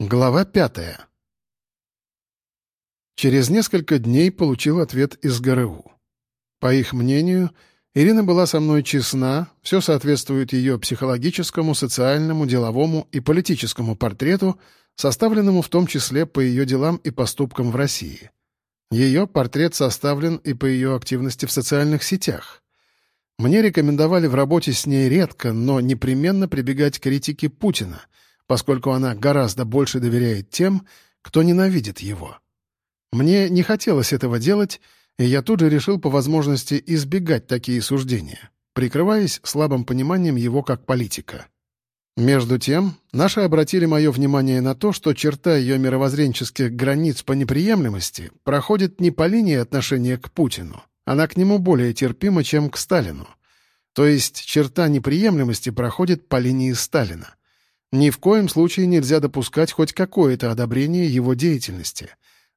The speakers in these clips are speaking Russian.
Глава пятая. Через несколько дней получил ответ из ГРУ. По их мнению, Ирина была со мной честна, все соответствует ее психологическому, социальному, деловому и политическому портрету, составленному в том числе по ее делам и поступкам в России. Ее портрет составлен и по ее активности в социальных сетях. Мне рекомендовали в работе с ней редко, но непременно прибегать к критике Путина — поскольку она гораздо больше доверяет тем, кто ненавидит его. Мне не хотелось этого делать, и я тут же решил по возможности избегать такие суждения, прикрываясь слабым пониманием его как политика. Между тем, наши обратили мое внимание на то, что черта ее мировоззренческих границ по неприемлемости проходит не по линии отношения к Путину, она к нему более терпима, чем к Сталину. То есть черта неприемлемости проходит по линии Сталина. Ни в коем случае нельзя допускать хоть какое-то одобрение его деятельности.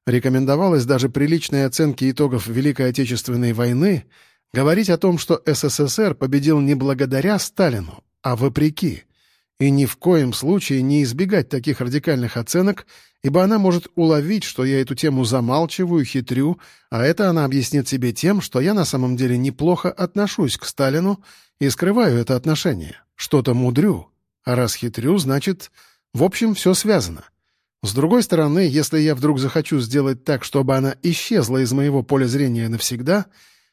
Рекомендовалось даже при личной оценке итогов Великой Отечественной войны говорить о том, что СССР победил не благодаря Сталину, а вопреки. И ни в коем случае не избегать таких радикальных оценок, ибо она может уловить, что я эту тему замалчиваю, хитрю, а это она объяснит себе тем, что я на самом деле неплохо отношусь к Сталину и скрываю это отношение, что-то мудрю. А раз хитрю, значит, в общем, все связано. С другой стороны, если я вдруг захочу сделать так, чтобы она исчезла из моего поля зрения навсегда,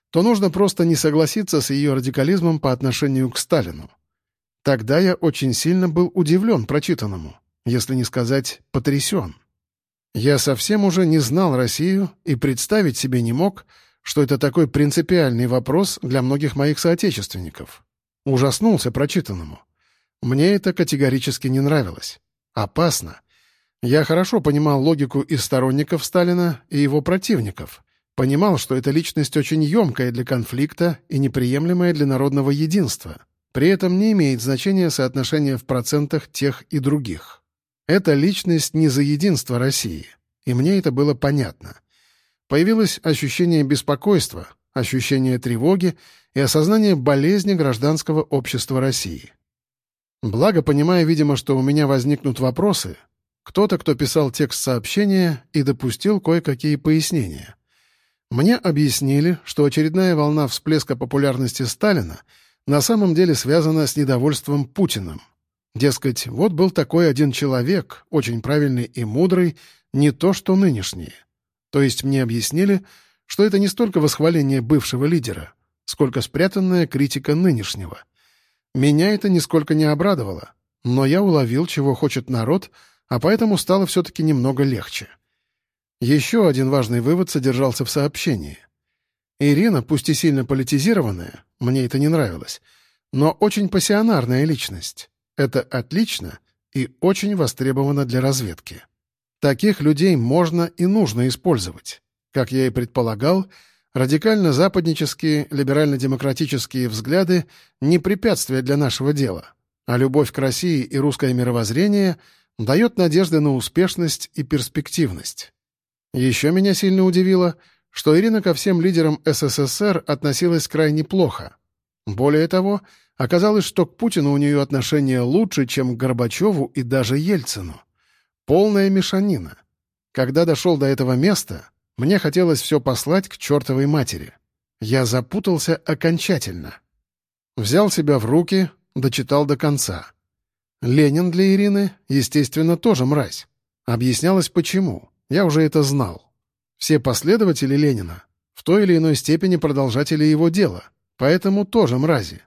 то нужно просто не согласиться с ее радикализмом по отношению к Сталину. Тогда я очень сильно был удивлен прочитанному, если не сказать потрясен. Я совсем уже не знал Россию и представить себе не мог, что это такой принципиальный вопрос для многих моих соотечественников. Ужаснулся прочитанному. Мне это категорически не нравилось. Опасно. Я хорошо понимал логику и сторонников Сталина, и его противников. Понимал, что эта личность очень емкая для конфликта и неприемлемая для народного единства. При этом не имеет значения соотношение в процентах тех и других. Эта личность не за единство России. И мне это было понятно. Появилось ощущение беспокойства, ощущение тревоги и осознание болезни гражданского общества России. Благо, понимая, видимо, что у меня возникнут вопросы, кто-то, кто писал текст сообщения и допустил кое-какие пояснения. Мне объяснили, что очередная волна всплеска популярности Сталина на самом деле связана с недовольством Путиным. Дескать, вот был такой один человек, очень правильный и мудрый, не то что нынешние. То есть мне объяснили, что это не столько восхваление бывшего лидера, сколько спрятанная критика нынешнего — меня это нисколько не обрадовало, но я уловил, чего хочет народ, а поэтому стало все-таки немного легче. Еще один важный вывод содержался в сообщении. Ирина, пусть и сильно политизированная, мне это не нравилось, но очень пассионарная личность. Это отлично и очень востребовано для разведки. Таких людей можно и нужно использовать. Как я и предполагал, Радикально-западнические, либерально-демократические взгляды — не препятствие для нашего дела, а любовь к России и русское мировоззрение дает надежды на успешность и перспективность. Еще меня сильно удивило, что Ирина ко всем лидерам СССР относилась крайне плохо. Более того, оказалось, что к Путину у нее отношение лучше, чем к Горбачеву и даже Ельцину. Полная мешанина. Когда дошел до этого места, мне хотелось все послать к чертовой матери. Я запутался окончательно. Взял себя в руки, дочитал до конца. Ленин для Ирины, естественно, тоже мразь. Объяснялось, почему. Я уже это знал. Все последователи Ленина в той или иной степени продолжатели его дела, поэтому тоже мрази.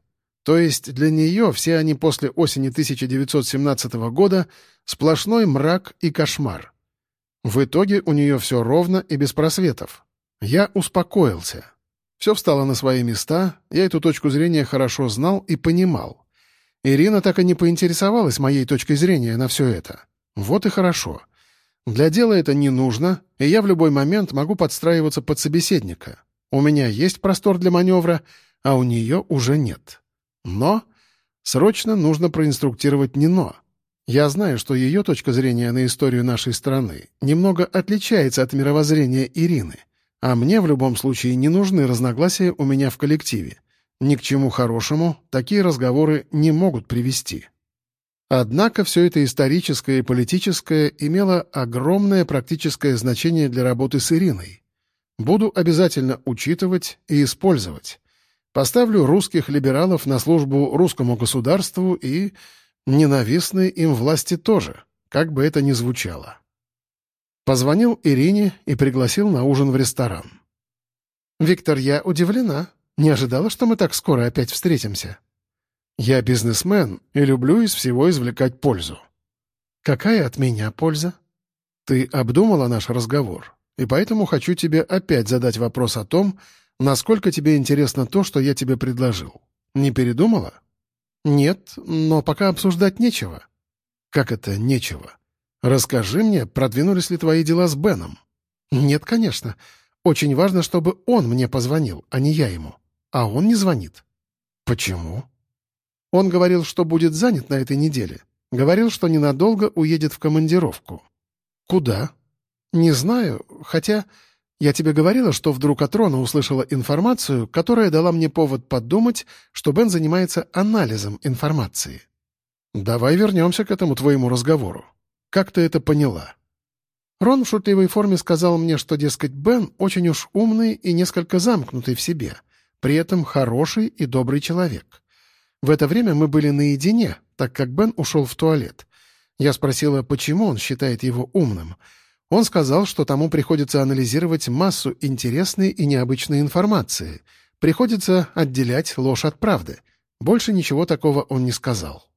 То есть для нее все они после осени 1917 года сплошной мрак и кошмар. В итоге у нее все ровно и без просветов. Я успокоился. Все встало на свои места, я эту точку зрения хорошо знал и понимал. Ирина так и не поинтересовалась моей точкой зрения на все это. Вот и хорошо. Для дела это не нужно, и я в любой момент могу подстраиваться под собеседника. У меня есть простор для маневра, а у нее уже нет. Но срочно нужно проинструктировать Нино. Я знаю, что ее точка зрения на историю нашей страны немного отличается от мировоззрения Ирины, а мне в любом случае не нужны разногласия у меня в коллективе. Ни к чему хорошему такие разговоры не могут привести. Однако все это историческое и политическое имело огромное практическое значение для работы с Ириной. Буду обязательно учитывать и использовать. Поставлю русских либералов на службу русскому государству и ненавистные им власти тоже, как бы это ни звучало. Позвонил Ирине и пригласил на ужин в ресторан. «Виктор, я удивлена. Не ожидала, что мы так скоро опять встретимся». «Я бизнесмен и люблю из всего извлекать пользу». «Какая от меня польза?» «Ты обдумала наш разговор, и поэтому хочу тебе опять задать вопрос о том, насколько тебе интересно то, что я тебе предложил. Не передумала?» «Нет, но пока обсуждать нечего». «Как это нечего?» «Расскажи мне, продвинулись ли твои дела с Беном?» «Нет, конечно. Очень важно, чтобы он мне позвонил, а не я ему. А он не звонит». «Почему?» «Он говорил, что будет занят на этой неделе. Говорил, что ненадолго уедет в командировку». «Куда?» «Не знаю, хотя я тебе говорила, что вдруг от Рона услышала информацию, которая дала мне повод подумать, что Бен занимается анализом информации». «Давай вернемся к этому твоему разговору. Как ты это поняла?» Рон в шутливой форме сказал мне, что, дескать, Бен очень уж умный и несколько замкнутый в себе, при этом хороший и добрый человек. В это время мы были наедине, так как Бен ушел в туалет. Я спросила, почему он считает его умным. Он сказал, что тому приходится анализировать массу интересной и необычной информации. Приходится отделять ложь от правды. Больше ничего такого он не сказал.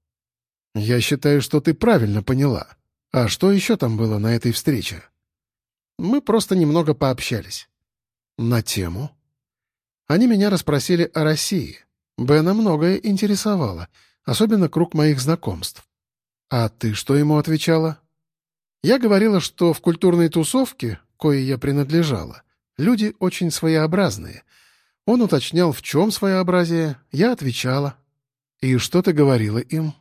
«Я считаю, что ты правильно поняла», а что еще там было на этой встрече? Мы просто немного пообщались. На тему? Они меня расспросили о России. Бена многое интересовало, особенно круг моих знакомств. А ты что ему отвечала? Я говорила, что в культурной тусовке, кое я принадлежала, люди очень своеобразные. Он уточнял, в чем своеобразие, я отвечала. И что ты говорила им?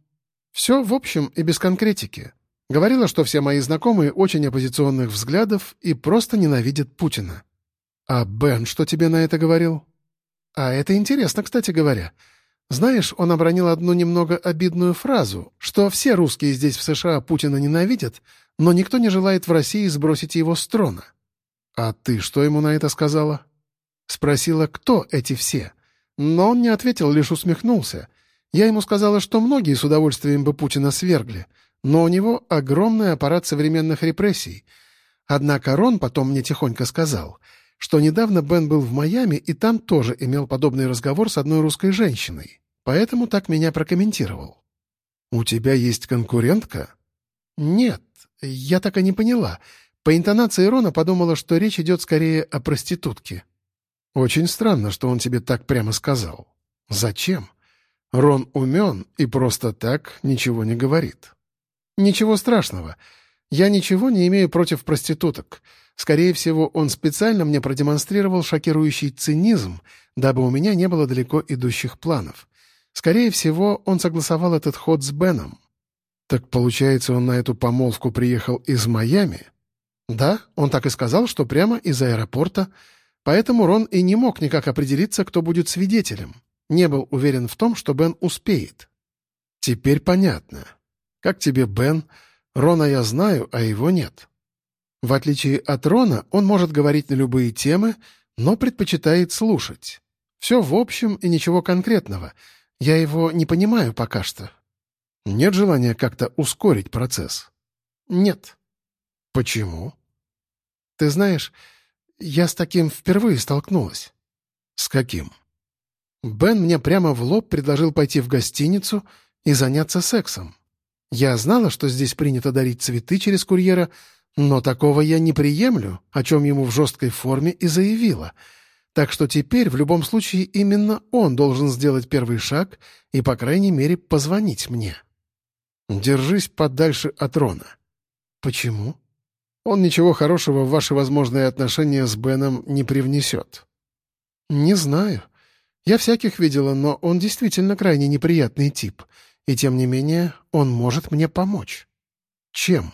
Все в общем и без конкретики. Говорила, что все мои знакомые очень оппозиционных взглядов и просто ненавидят Путина. А Бен что тебе на это говорил? А это интересно, кстати говоря. Знаешь, он обронил одну немного обидную фразу, что все русские здесь в США Путина ненавидят, но никто не желает в России сбросить его с трона. А ты что ему на это сказала? Спросила, кто эти все. Но он не ответил, лишь усмехнулся. Я ему сказала, что многие с удовольствием бы Путина свергли — но у него огромный аппарат современных репрессий. Однако Рон потом мне тихонько сказал, что недавно Бен был в Майами и там тоже имел подобный разговор с одной русской женщиной, поэтому так меня прокомментировал. «У тебя есть конкурентка?» «Нет, я так и не поняла. По интонации Рона подумала, что речь идет скорее о проститутке». «Очень странно, что он тебе так прямо сказал. Зачем? Рон умен и просто так ничего не говорит». «Ничего страшного. Я ничего не имею против проституток. Скорее всего, он специально мне продемонстрировал шокирующий цинизм, дабы у меня не было далеко идущих планов. Скорее всего, он согласовал этот ход с Беном. Так получается, он на эту помолвку приехал из Майами? Да, он так и сказал, что прямо из аэропорта. Поэтому Рон и не мог никак определиться, кто будет свидетелем. Не был уверен в том, что Бен успеет. Теперь понятно. Как тебе Бен? Рона я знаю, а его нет. В отличие от Рона, он может говорить на любые темы, но предпочитает слушать. Все в общем и ничего конкретного. Я его не понимаю пока что. Нет желания как-то ускорить процесс? Нет. Почему? Ты знаешь, я с таким впервые столкнулась. С каким? Бен мне прямо в лоб предложил пойти в гостиницу и заняться сексом. Я знала, что здесь принято дарить цветы через курьера, но такого я не приемлю, о чем ему в жесткой форме и заявила. Так что теперь, в любом случае, именно он должен сделать первый шаг и, по крайней мере, позвонить мне. Держись подальше от Рона. Почему? Он ничего хорошего в ваши возможные отношения с Беном не привнесет. Не знаю. Я всяких видела, но он действительно крайне неприятный тип — и тем не менее он может мне помочь. Чем?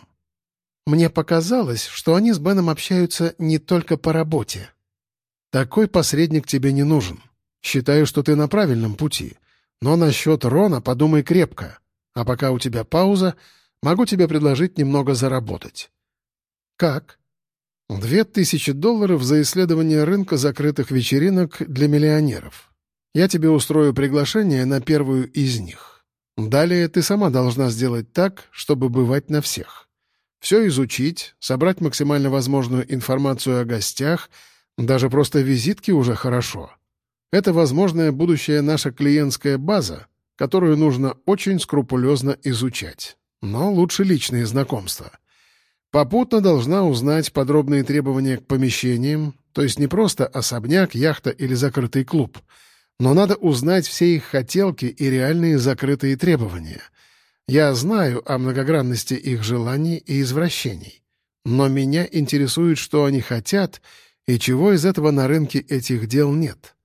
Мне показалось, что они с Беном общаются не только по работе. Такой посредник тебе не нужен. Считаю, что ты на правильном пути. Но насчет Рона подумай крепко. А пока у тебя пауза, могу тебе предложить немного заработать». «Как?» «Две тысячи долларов за исследование рынка закрытых вечеринок для миллионеров. Я тебе устрою приглашение на первую из них. Далее ты сама должна сделать так, чтобы бывать на всех. Все изучить, собрать максимально возможную информацию о гостях, даже просто визитки уже хорошо. Это возможная будущая наша клиентская база, которую нужно очень скрупулезно изучать. Но лучше личные знакомства. Попутно должна узнать подробные требования к помещениям, то есть не просто особняк, яхта или закрытый клуб — но надо узнать все их хотелки и реальные закрытые требования. Я знаю о многогранности их желаний и извращений. Но меня интересует, что они хотят и чего из этого на рынке этих дел нет.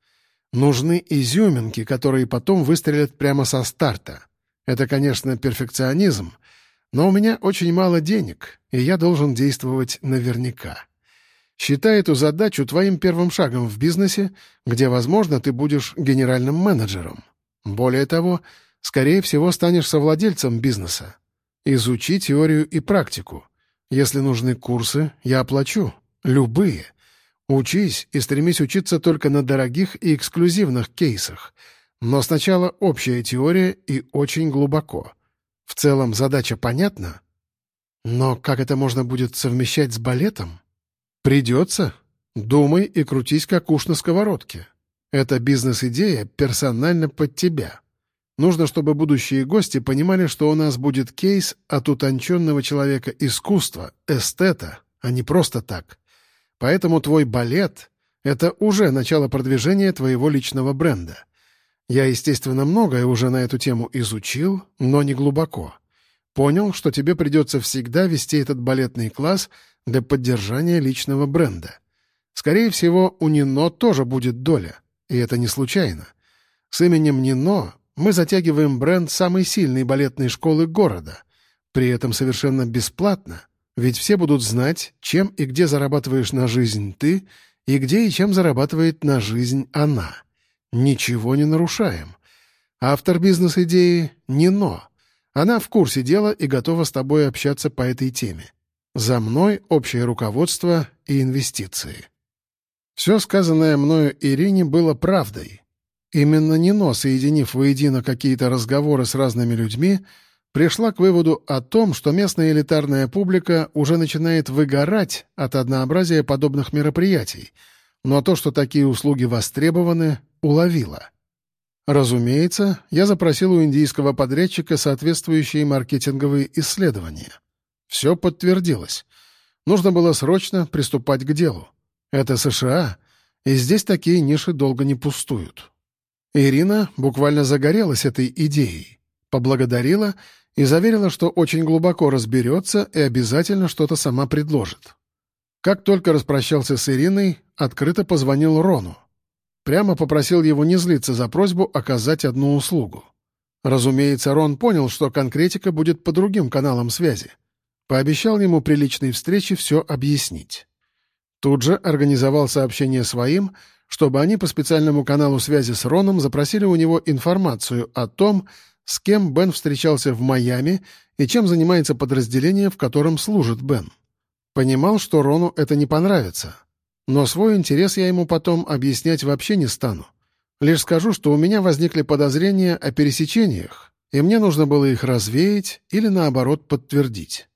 Нужны изюминки, которые потом выстрелят прямо со старта. Это, конечно, перфекционизм, но у меня очень мало денег, и я должен действовать наверняка. Считай эту задачу твоим первым шагом в бизнесе, где, возможно, ты будешь генеральным менеджером. Более того, скорее всего, станешь совладельцем бизнеса. Изучи теорию и практику. Если нужны курсы, я оплачу. Любые. Учись и стремись учиться только на дорогих и эксклюзивных кейсах. Но сначала общая теория и очень глубоко. В целом задача понятна? Но как это можно будет совмещать с балетом? Придется. Думай и крутись, как уж на сковородке. Эта бизнес-идея персонально под тебя. Нужно, чтобы будущие гости понимали, что у нас будет кейс от утонченного человека искусства, эстета, а не просто так. Поэтому твой балет — это уже начало продвижения твоего личного бренда. Я, естественно, многое уже на эту тему изучил, но не глубоко. Понял, что тебе придется всегда вести этот балетный класс — для поддержания личного бренда. Скорее всего, у Нино тоже будет доля, и это не случайно. С именем Нино мы затягиваем бренд самой сильной балетной школы города, при этом совершенно бесплатно, ведь все будут знать, чем и где зарабатываешь на жизнь ты, и где и чем зарабатывает на жизнь она. Ничего не нарушаем. Автор бизнес-идеи — Нино. Она в курсе дела и готова с тобой общаться по этой теме. За мной общее руководство и инвестиции. Все сказанное мною Ирине было правдой. Именно Нино, соединив воедино какие-то разговоры с разными людьми, пришла к выводу о том, что местная элитарная публика уже начинает выгорать от однообразия подобных мероприятий, но то, что такие услуги востребованы, уловила. Разумеется, я запросил у индийского подрядчика соответствующие маркетинговые исследования — все подтвердилось. Нужно было срочно приступать к делу. Это США, и здесь такие ниши долго не пустуют. Ирина буквально загорелась этой идеей, поблагодарила и заверила, что очень глубоко разберется и обязательно что-то сама предложит. Как только распрощался с Ириной, открыто позвонил Рону. Прямо попросил его не злиться за просьбу оказать одну услугу. Разумеется, Рон понял, что конкретика будет по другим каналам связи. Пообещал ему при личной встрече все объяснить. Тут же организовал сообщение своим, чтобы они по специальному каналу связи с Роном запросили у него информацию о том, с кем Бен встречался в Майами и чем занимается подразделение, в котором служит Бен. Понимал, что Рону это не понравится. Но свой интерес я ему потом объяснять вообще не стану. Лишь скажу, что у меня возникли подозрения о пересечениях, и мне нужно было их развеять или, наоборот, подтвердить.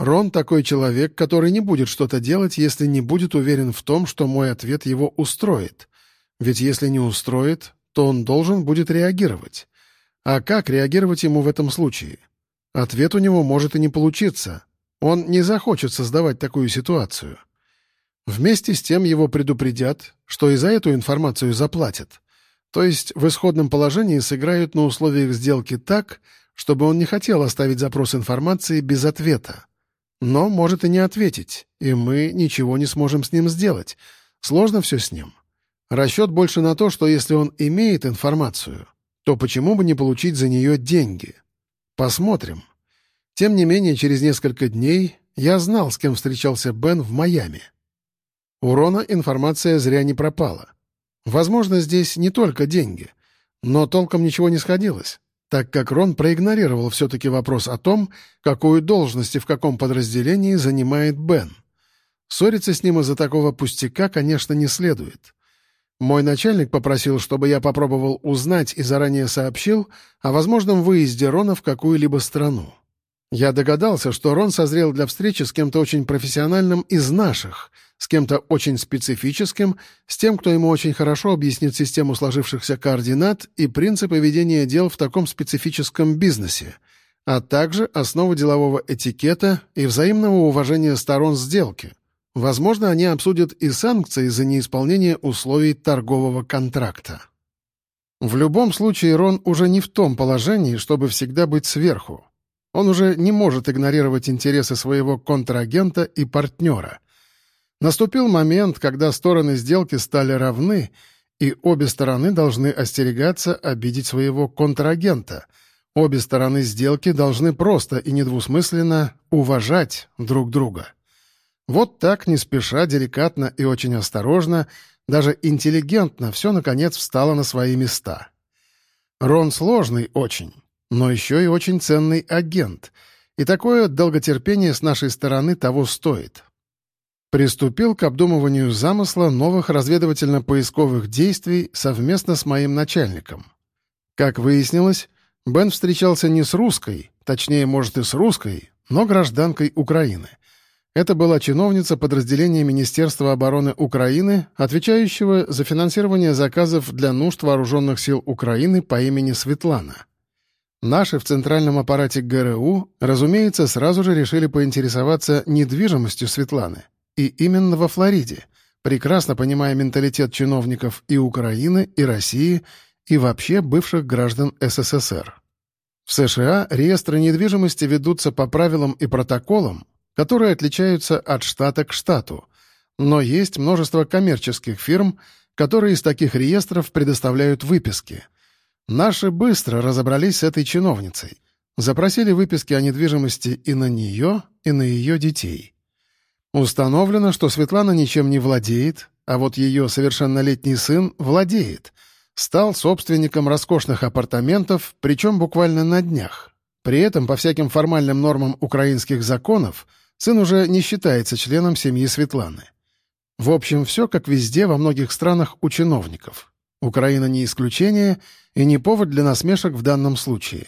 Рон такой человек, который не будет что-то делать, если не будет уверен в том, что мой ответ его устроит. Ведь если не устроит, то он должен будет реагировать. А как реагировать ему в этом случае? Ответ у него может и не получиться. Он не захочет создавать такую ситуацию. Вместе с тем его предупредят, что и за эту информацию заплатят. То есть в исходном положении сыграют на условиях сделки так, чтобы он не хотел оставить запрос информации без ответа. Но может и не ответить, и мы ничего не сможем с ним сделать. Сложно все с ним. Расчет больше на то, что если он имеет информацию, то почему бы не получить за нее деньги? Посмотрим. Тем не менее, через несколько дней я знал, с кем встречался Бен в Майами. У Рона информация зря не пропала. Возможно, здесь не только деньги, но толком ничего не сходилось. Так как Рон проигнорировал все-таки вопрос о том, какую должность и в каком подразделении занимает Бен. Ссориться с ним из-за такого пустяка, конечно, не следует. Мой начальник попросил, чтобы я попробовал узнать и заранее сообщил о возможном выезде Рона в какую-либо страну. Я догадался, что Рон созрел для встречи с кем-то очень профессиональным из наших, с кем-то очень специфическим, с тем, кто ему очень хорошо объяснит систему сложившихся координат и принципы ведения дел в таком специфическом бизнесе, а также основы делового этикета и взаимного уважения сторон сделки. Возможно, они обсудят и санкции за неисполнение условий торгового контракта. В любом случае, Рон уже не в том положении, чтобы всегда быть сверху. Он уже не может игнорировать интересы своего контрагента и партнера. Наступил момент, когда стороны сделки стали равны, и обе стороны должны остерегаться обидеть своего контрагента. Обе стороны сделки должны просто и недвусмысленно уважать друг друга. Вот так, не спеша, деликатно и очень осторожно, даже интеллигентно все, наконец, встало на свои места. Рон сложный очень но еще и очень ценный агент, и такое долготерпение с нашей стороны того стоит. Приступил к обдумыванию замысла новых разведывательно-поисковых действий совместно с моим начальником. Как выяснилось, Бен встречался не с русской, точнее, может, и с русской, но гражданкой Украины. Это была чиновница подразделения Министерства обороны Украины, отвечающего за финансирование заказов для нужд вооруженных сил Украины по имени Светлана. Наши в центральном аппарате ГРУ, разумеется, сразу же решили поинтересоваться недвижимостью Светланы. И именно во Флориде, прекрасно понимая менталитет чиновников и Украины, и России, и вообще бывших граждан СССР. В США реестры недвижимости ведутся по правилам и протоколам, которые отличаются от штата к штату, но есть множество коммерческих фирм, которые из таких реестров предоставляют выписки — Наши быстро разобрались с этой чиновницей. Запросили выписки о недвижимости и на нее, и на ее детей. Установлено, что Светлана ничем не владеет, а вот ее совершеннолетний сын владеет. Стал собственником роскошных апартаментов, причем буквально на днях. При этом, по всяким формальным нормам украинских законов, сын уже не считается членом семьи Светланы. В общем, все как везде во многих странах у чиновников. Украина не исключение — и не повод для насмешек в данном случае.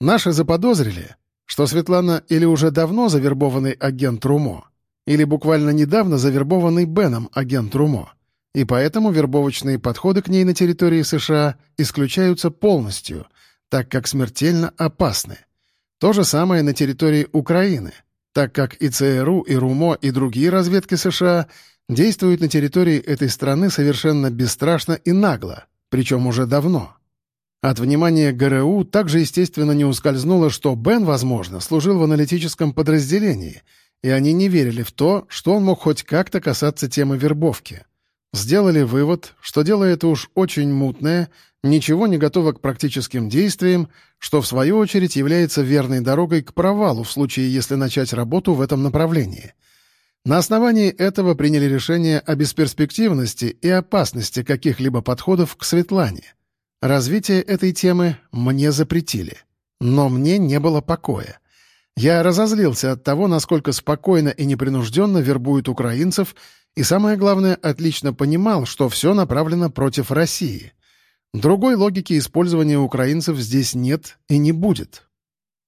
Наши заподозрили, что Светлана или уже давно завербованный агент Румо, или буквально недавно завербованный Беном агент Румо, и поэтому вербовочные подходы к ней на территории США исключаются полностью, так как смертельно опасны. То же самое на территории Украины, так как и ЦРУ, и РУМО, и другие разведки США действуют на территории этой страны совершенно бесстрашно и нагло, причем уже давно. От внимания ГРУ также, естественно, не ускользнуло, что Бен, возможно, служил в аналитическом подразделении, и они не верили в то, что он мог хоть как-то касаться темы вербовки. Сделали вывод, что дело это уж очень мутное, ничего не готово к практическим действиям, что, в свою очередь, является верной дорогой к провалу в случае, если начать работу в этом направлении — на основании этого приняли решение о бесперспективности и опасности каких-либо подходов к Светлане. Развитие этой темы мне запретили. Но мне не было покоя. Я разозлился от того, насколько спокойно и непринужденно вербуют украинцев, и самое главное, отлично понимал, что все направлено против России. Другой логики использования украинцев здесь нет и не будет.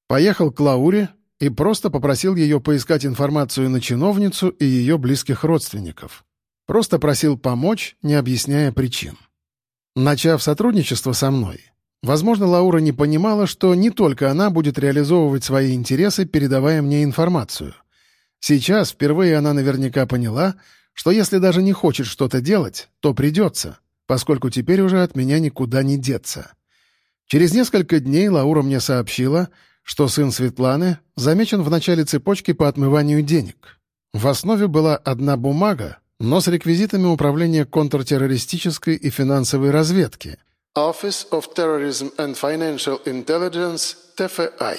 Поехал к Лауре, и просто попросил ее поискать информацию на чиновницу и ее близких родственников. Просто просил помочь, не объясняя причин. Начав сотрудничество со мной, возможно, Лаура не понимала, что не только она будет реализовывать свои интересы, передавая мне информацию. Сейчас впервые она наверняка поняла, что если даже не хочет что-то делать, то придется, поскольку теперь уже от меня никуда не деться. Через несколько дней Лаура мне сообщила, что сын Светланы замечен в начале цепочки по отмыванию денег. В основе была одна бумага, но с реквизитами Управления контртеррористической и финансовой разведки. Office of Terrorism and Financial Intelligence, TFI.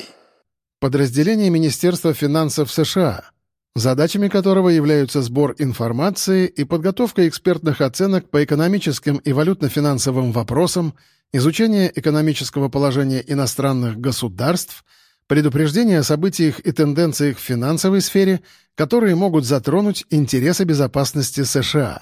Подразделение Министерства финансов США. задачами которого являются сбор информации и подготовка экспертных оценок по экономическим и валютно-финансовым вопросам, изучение экономического положения иностранных государств, предупреждение о событиях и тенденциях в финансовой сфере, которые могут затронуть интересы безопасности США.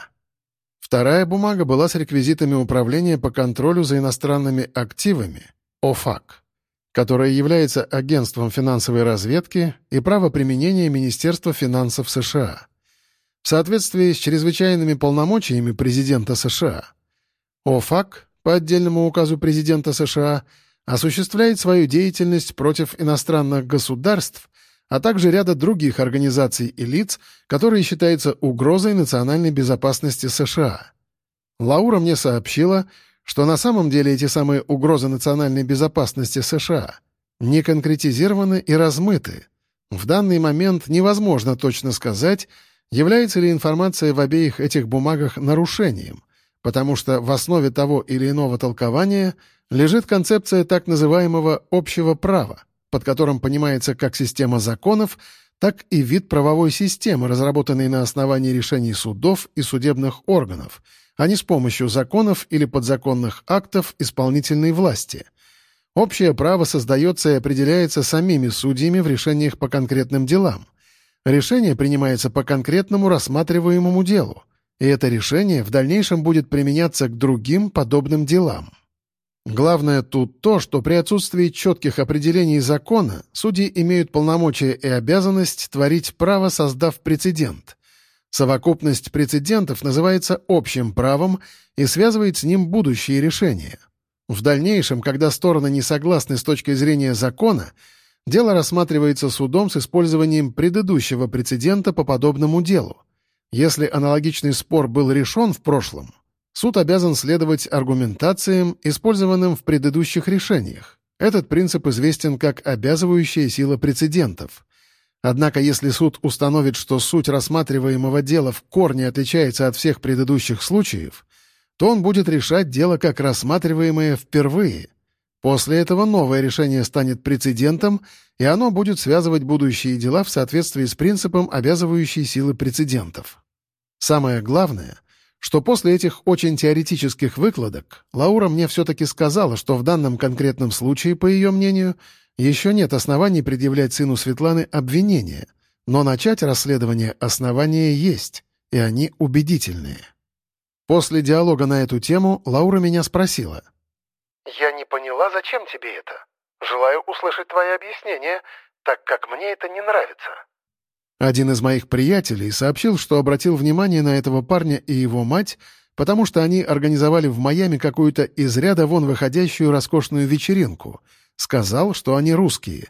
Вторая бумага была с реквизитами Управления по контролю за иностранными активами, ОФАК, которое является агентством финансовой разведки и правоприменения Министерства финансов США. В соответствии с чрезвычайными полномочиями президента США, ОФАК, по отдельному указу президента США, осуществляет свою деятельность против иностранных государств, а также ряда других организаций и лиц, которые считаются угрозой национальной безопасности США. Лаура мне сообщила, что на самом деле эти самые угрозы национальной безопасности США не конкретизированы и размыты. В данный момент невозможно точно сказать, является ли информация в обеих этих бумагах нарушением, потому что в основе того или иного толкования лежит концепция так называемого «общего права», под которым понимается как система законов, так и вид правовой системы, разработанной на основании решений судов и судебных органов, а не с помощью законов или подзаконных актов исполнительной власти. Общее право создается и определяется самими судьями в решениях по конкретным делам. Решение принимается по конкретному рассматриваемому делу, и это решение в дальнейшем будет применяться к другим подобным делам. Главное тут то, что при отсутствии четких определений закона судьи имеют полномочия и обязанность творить право, создав прецедент. Совокупность прецедентов называется общим правом и связывает с ним будущие решения. В дальнейшем, когда стороны не согласны с точки зрения закона, дело рассматривается судом с использованием предыдущего прецедента по подобному делу. Если аналогичный спор был решен в прошлом, Суд обязан следовать аргументациям, использованным в предыдущих решениях. Этот принцип известен как обязывающая сила прецедентов. Однако если суд установит, что суть рассматриваемого дела в корне отличается от всех предыдущих случаев, то он будет решать дело как рассматриваемое впервые. После этого новое решение станет прецедентом, и оно будет связывать будущие дела в соответствии с принципом обязывающей силы прецедентов. Самое главное — что после этих очень теоретических выкладок Лаура мне все-таки сказала, что в данном конкретном случае, по ее мнению, еще нет оснований предъявлять сыну Светланы обвинения, но начать расследование основания есть, и они убедительные. После диалога на эту тему Лаура меня спросила. «Я не поняла, зачем тебе это? Желаю услышать твои объяснения, так как мне это не нравится». Один из моих приятелей сообщил, что обратил внимание на этого парня и его мать, потому что они организовали в Майами какую-то из ряда вон выходящую роскошную вечеринку. Сказал, что они русские.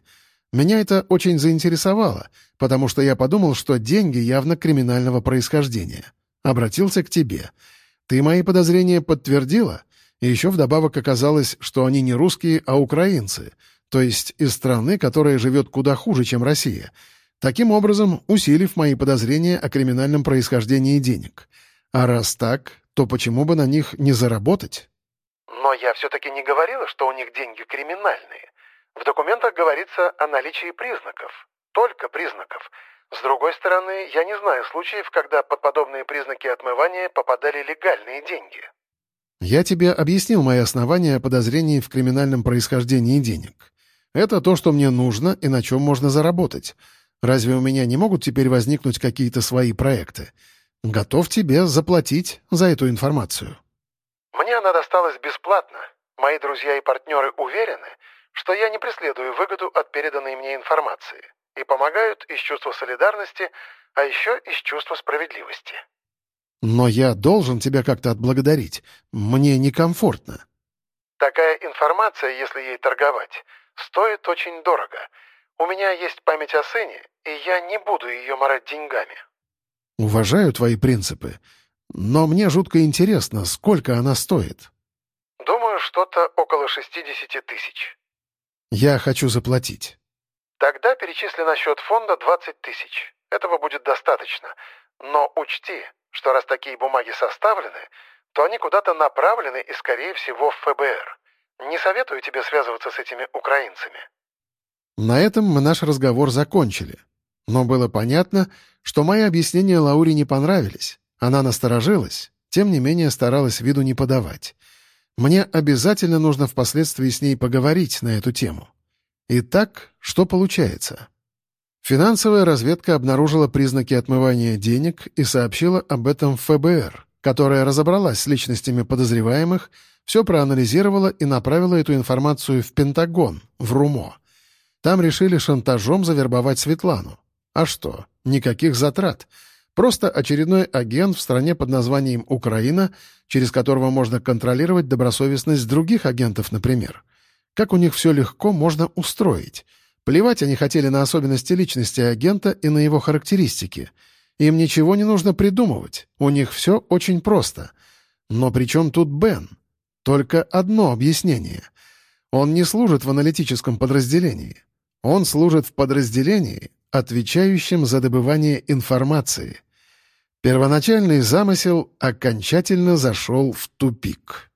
Меня это очень заинтересовало, потому что я подумал, что деньги явно криминального происхождения. Обратился к тебе. Ты мои подозрения подтвердила? И еще вдобавок оказалось, что они не русские, а украинцы, то есть из страны, которая живет куда хуже, чем Россия — таким образом усилив мои подозрения о криминальном происхождении денег. А раз так, то почему бы на них не заработать? Но я все-таки не говорила, что у них деньги криминальные. В документах говорится о наличии признаков. Только признаков. С другой стороны, я не знаю случаев, когда под подобные признаки отмывания попадали легальные деньги. Я тебе объяснил мои основания о подозрении в криминальном происхождении денег. Это то, что мне нужно и на чем можно заработать. Разве у меня не могут теперь возникнуть какие-то свои проекты? Готов тебе заплатить за эту информацию». «Мне она досталась бесплатно. Мои друзья и партнеры уверены, что я не преследую выгоду от переданной мне информации и помогают из чувства солидарности, а еще из чувства справедливости». «Но я должен тебя как-то отблагодарить. Мне некомфортно». «Такая информация, если ей торговать, стоит очень дорого». У меня есть память о сыне, и я не буду ее морать деньгами». «Уважаю твои принципы, но мне жутко интересно, сколько она стоит». «Думаю, что-то около 60 тысяч». «Я хочу заплатить». «Тогда перечисли на счет фонда 20 тысяч. Этого будет достаточно. Но учти, что раз такие бумаги составлены, то они куда-то направлены и, скорее всего, в ФБР. Не советую тебе связываться с этими украинцами». На этом мы наш разговор закончили. Но было понятно, что мои объяснения Лауре не понравились. Она насторожилась, тем не менее старалась виду не подавать. Мне обязательно нужно впоследствии с ней поговорить на эту тему. Итак, что получается? Финансовая разведка обнаружила признаки отмывания денег и сообщила об этом ФБР, которая разобралась с личностями подозреваемых, все проанализировала и направила эту информацию в Пентагон, в РУМО. Там решили шантажом завербовать Светлану. А что? Никаких затрат. Просто очередной агент в стране под названием Украина, через которого можно контролировать добросовестность других агентов, например. Как у них все легко можно устроить. Плевать они хотели на особенности личности агента и на его характеристики. Им ничего не нужно придумывать. У них все очень просто. Но при чем тут Бен? Только одно объяснение. Он не служит в аналитическом подразделении. Он служит в подразделении, отвечающем за добывание информации. Первоначальный замысел окончательно зашел в тупик.